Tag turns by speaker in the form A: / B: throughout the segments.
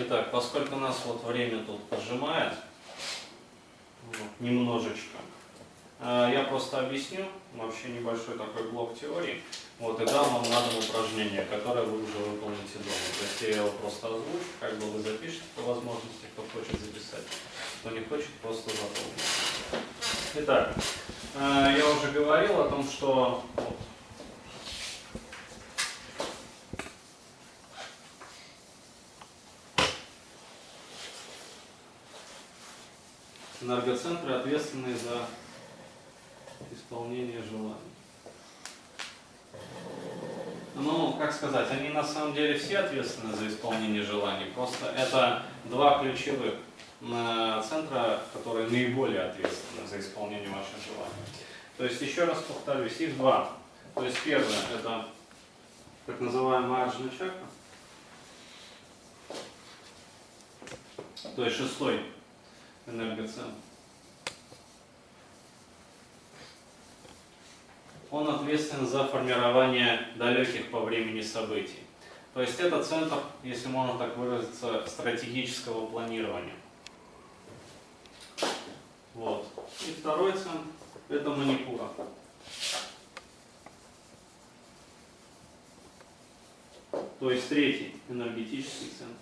A: Итак, поскольку нас вот время тут поджимает, вот, немножечко, э, я просто объясню вообще небольшой такой блок теории. Вот, и дам вам на дом упражнение, которое вы уже выполните дома. То есть я его просто озвучу, как бы вы запишите по возможности, кто хочет записать, кто не хочет, просто запомните. Итак, э, я уже говорил о том, что вот, энергоцентры ответственные за исполнение желаний. Ну, как сказать, они на самом деле все ответственны за исполнение желаний, просто это два ключевых э, центра, которые наиболее ответственны за исполнение ваших желаний. То есть, еще раз повторюсь, их два. То есть, первое – это так называемая аджна чакра, то есть шестой энергоцентр. Он ответственен за формирование далеких по времени событий. То есть это центр, если можно так выразиться, стратегического планирования. Вот. И второй центр – это манипура. То есть третий энергетический центр.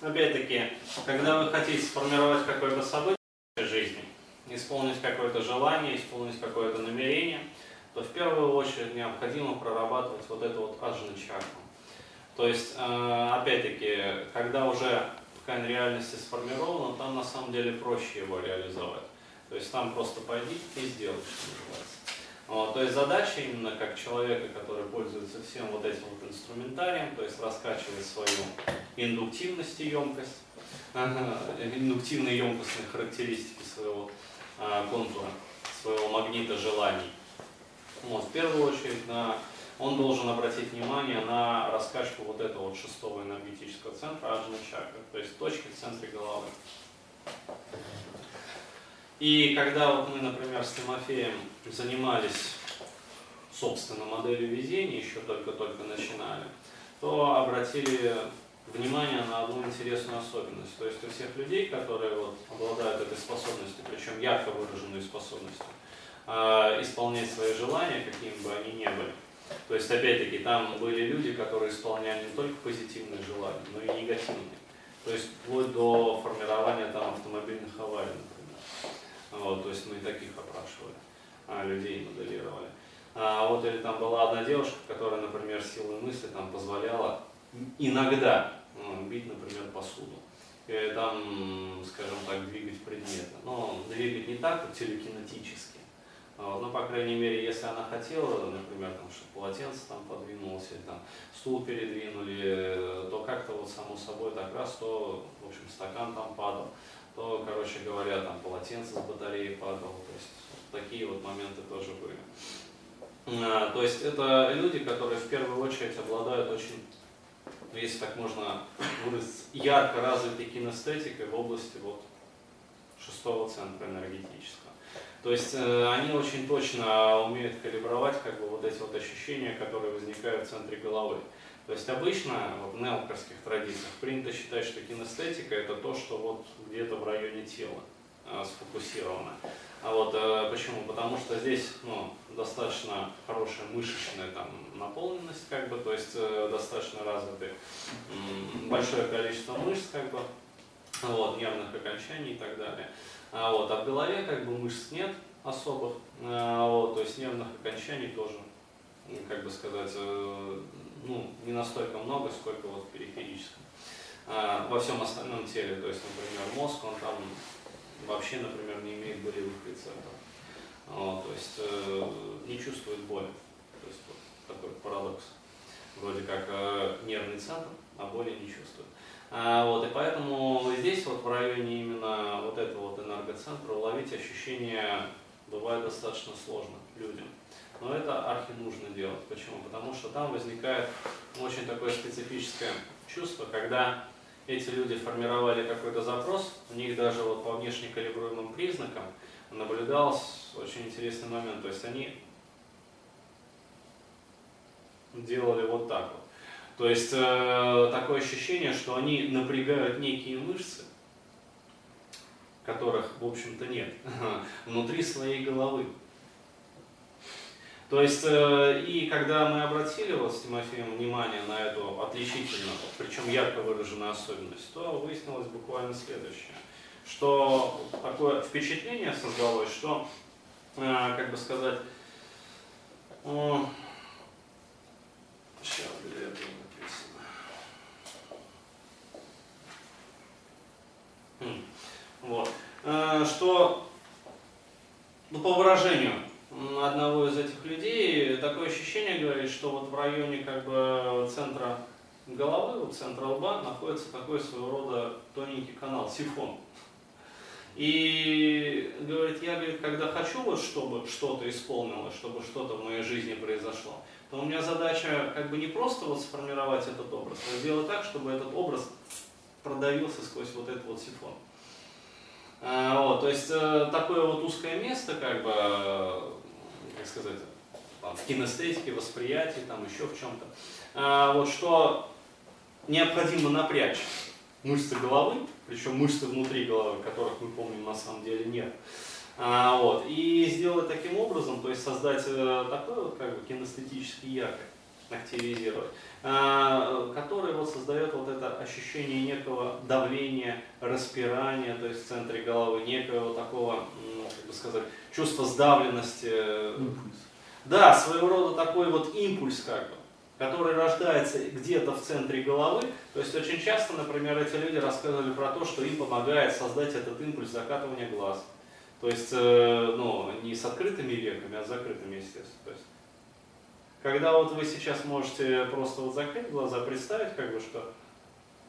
A: Опять-таки, когда вы хотите сформировать какое-то событие в жизни, исполнить какое-то желание, исполнить какое-то намерение, то в первую очередь необходимо прорабатывать вот эту вот аджна чакру. То есть, э, опять-таки, когда уже ткань реальности сформирована, там на самом деле проще его реализовать. То есть там просто пойди и сделай, что называется. Вот, то есть задача именно как человека, который пользуется всем вот этим вот инструментарием, то есть раскачивает свою индуктивность и емкость, индуктивные емкостные характеристики своего а, контура, своего магнита желаний. Вот, в первую очередь на, он должен обратить внимание на раскачку вот этого вот шестого энергетического центра, аджна чакры, то есть точки в центре головы. И когда вот мы, например, с Тимофеем занимались, собственно, моделью везения, еще только-только начинали, то обратили внимание на одну интересную особенность. То есть у всех людей, которые вот обладают этой способностью, причем ярко выраженной способностью, э, исполнять свои желания, какими бы они ни были. То есть, опять-таки, там были люди, которые исполняли не только позитивные желания, но и негативные. То есть, вплоть до формирования там автомобильных аварий, вот, то есть мы и таких опрашивали, а, людей моделировали. А, вот или там была одна девушка, которая, например, силой мысли там позволяла иногда ну, бить, например, посуду. Или там, скажем так, двигать предметы. Но двигать не так, как телекинетически. Вот, но, по крайней мере, если она хотела, например, там, чтобы полотенце там подвинулось, или там стул передвинули, то как-то вот само собой так раз, то, в общем, стакан там падал то, короче говоря, там полотенце с батареи падало, то есть такие вот моменты тоже были. А, то есть это люди, которые в первую очередь обладают очень, ну, если так можно выразиться, ярко развитой кинестетикой в области вот шестого центра энергетического. То есть э, они очень точно умеют калибровать как бы вот эти вот ощущения, которые возникают в центре головы. То есть обычно вот, в неокорских традициях принято считать, что кинестетика это то, что вот где-то в районе тела э, сфокусировано. А вот э, почему? Потому что здесь ну, достаточно хорошая мышечная там, наполненность, как бы, то есть э, достаточно развитый э, большое количество мышц, как бы, вот, нервных окончаний и так далее. А вот, а в голове как бы мышц нет особых, э, вот, то есть нервных окончаний тоже, как бы сказать, ну, не настолько много, сколько вот в периферическом. А, во всем остальном теле, то есть, например, мозг, он там вообще, например, не имеет болевых рецепторов. Вот, то есть э, не чувствует боли. То есть вот такой парадокс. Вроде как э, нервный центр, а боли не чувствует. А, вот, и поэтому здесь вот в районе именно вот этого вот энергоцентра уловить ощущение бывает достаточно сложно людям. Но это архи нужно делать. Почему? Потому что там возникает очень такое специфическое чувство, когда эти люди формировали какой-то запрос, у них даже вот по внешне калибруемым признакам наблюдался очень интересный момент. То есть они делали вот так вот. То есть э, такое ощущение, что они напрягают некие мышцы, которых, в общем-то, нет, внутри своей головы. То есть, э, и когда мы обратили вот с Тимофеем внимание на эту отличительную, причем ярко выраженную особенность, то выяснилось буквально следующее, что такое впечатление создалось, что, э, как бы сказать, э, сейчас, где это написано, хм, вот, что, ну, по выражению одного из этих людей такое ощущение говорит, что вот в районе как бы центра головы, вот центра лба, находится такой своего рода тоненький канал, сифон. И говорит, я говорит, когда хочу вот, чтобы что-то исполнилось, чтобы что-то в моей жизни произошло, то у меня задача как бы не просто вот сформировать этот образ, а сделать так, чтобы этот образ продавился сквозь вот этот вот сифон. А, вот, то есть э, такое вот узкое место, как бы, как сказать, там, в кинестетике, восприятии, там еще в чем-то. Вот что необходимо напрячь мышцы головы, причем мышцы внутри головы, которых мы помним на самом деле нет. Вот, и сделать таким образом, то есть создать э, такой вот как бы кинестетический якорь, активизировать, а, который вот создает вот это ощущение некого давления, распирания, то есть в центре головы, некого такого, ну, как бы сказать, чувства сдавленности. Импульс. Да, своего рода такой вот импульс как бы который рождается где-то в центре головы. То есть очень часто, например, эти люди рассказывали про то, что им помогает создать этот импульс закатывания глаз. То есть, э, ну, не с открытыми веками, а с закрытыми, естественно. То есть, когда вот вы сейчас можете просто вот закрыть глаза, представить, как бы, что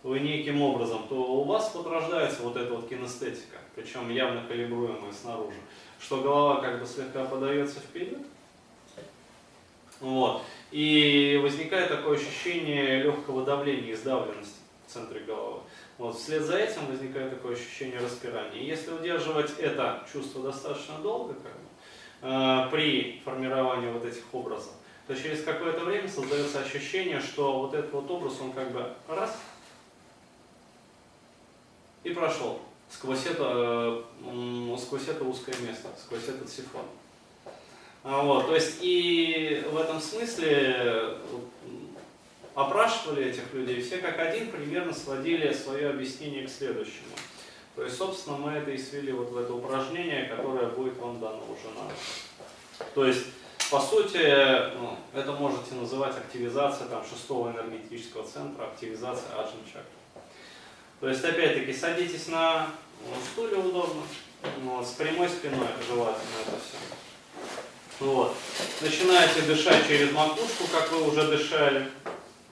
A: вы неким образом, то у вас вот рождается вот эта вот кинестетика, причем явно калибруемая снаружи, что голова как бы слегка подается вперед, вот, и возникает такое ощущение легкого давления и сдавленности в центре головы. Вот, вслед за этим возникает такое ощущение распирания. И если удерживать это чувство достаточно долго, как бы, э, при формировании вот этих образов, то через какое-то время создается ощущение, что вот этот вот образ, он как бы раз и прошел сквозь это, сквозь это узкое место, сквозь этот сифон. А вот, то есть и в этом смысле опрашивали этих людей, все как один примерно сводили свое объяснение к следующему. То есть, собственно, мы это и свели вот в это упражнение, которое будет вам дано уже на То есть, по сути, ну, это можете называть активизация там, шестого энергетического центра, активизация аджан чакры. То есть, опять-таки, садитесь на ну, стуле удобно, вот, с прямой спиной желательно это все. Вот. Начинаете дышать через макушку, как вы уже дышали,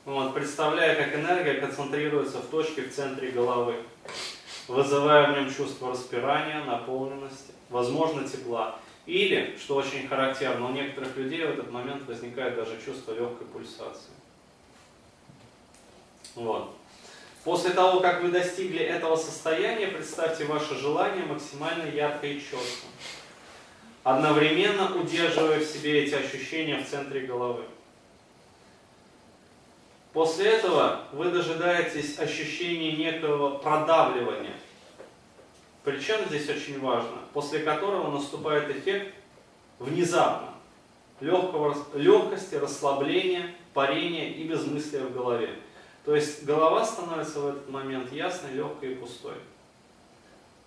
A: вот, представляя, как энергия концентрируется в точке в центре головы, вызывая в нем чувство распирания, наполненности, возможно, тепла. Или, что очень характерно, у некоторых людей в этот момент возникает даже чувство легкой пульсации. Вот. После того, как вы достигли этого состояния, представьте ваше желание максимально ярко и четко, одновременно удерживая в себе эти ощущения в центре головы. После этого вы дожидаетесь ощущения некого продавливания – причем здесь очень важно, после которого наступает эффект внезапно, легкого, легкости, расслабления, парения и безмыслия в голове. То есть голова становится в этот момент ясной, легкой и пустой.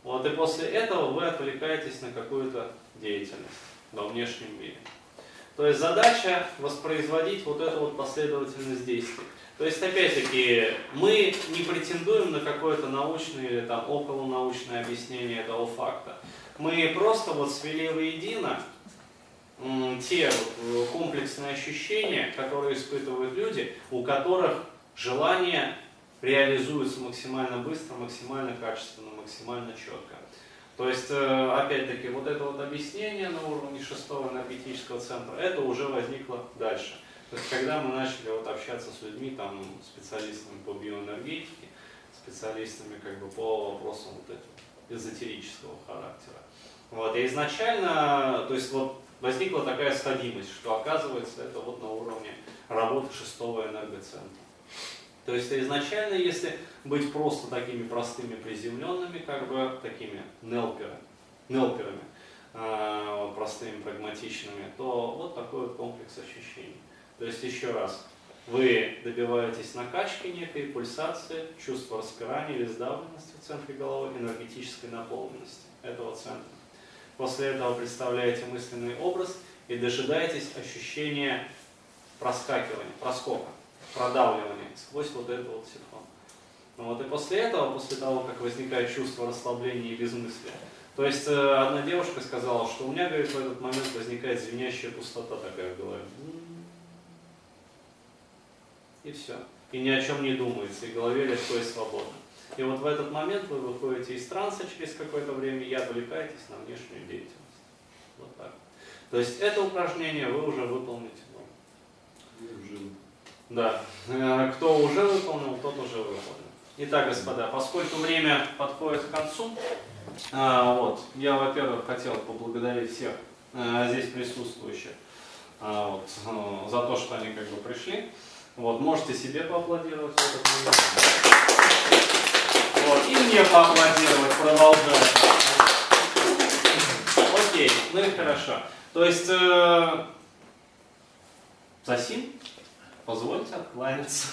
A: Вот и после этого вы отвлекаетесь на какую-то деятельность во внешнем мире. То есть задача воспроизводить вот эту вот последовательность действий. То есть, опять-таки, мы не претендуем на какое-то научное или там околонаучное объяснение этого факта. Мы просто вот свели воедино те комплексные ощущения, которые испытывают люди, у которых желание реализуется максимально быстро, максимально качественно, максимально четко. То есть, э, опять-таки, вот это вот объяснение на уровне шестого энергетического центра, это уже возникло дальше. То есть, когда мы начали вот общаться с людьми, там, специалистами по биоэнергетике, специалистами как бы по вопросам вот этого эзотерического характера. Вот, и изначально, то есть вот возникла такая стадимость, что оказывается это вот на уровне работы шестого энергоцентра. То есть изначально, если быть просто такими простыми приземленными, как бы такими нелперами, нелперами э, простыми, прагматичными, то вот такой вот комплекс ощущений. То есть еще раз, вы добиваетесь накачки некой пульсации, чувства распирания или сдавленности в центре головы, энергетической наполненности этого центра. После этого представляете мысленный образ и дожидаетесь ощущения проскакивания, проскока, продавливания сквозь вот этот вот синхрон. Ну вот и после этого, после того, как возникает чувство расслабления и безмыслия, то есть э, одна девушка сказала, что у меня, говорит, в этот момент возникает звенящая пустота такая в голове. И все. И ни о чем не думается, и голове легко и свободно. И вот в этот момент вы выходите из транса через какое-то время и отвлекаетесь на внешнюю деятельность. Вот так. То есть это упражнение вы уже выполните Да. Э, кто уже выполнил, тот уже выполнил. Итак, господа, поскольку время подходит к концу, а, вот, я, во-первых, хотел поблагодарить всех а, здесь присутствующих вот, за то, что они как бы пришли. Вот, можете себе поаплодировать в этот момент. Вот, и мне поаплодировать, продолжать. Окей, ну и хорошо. То есть, э, Засим, позвольте откланяться.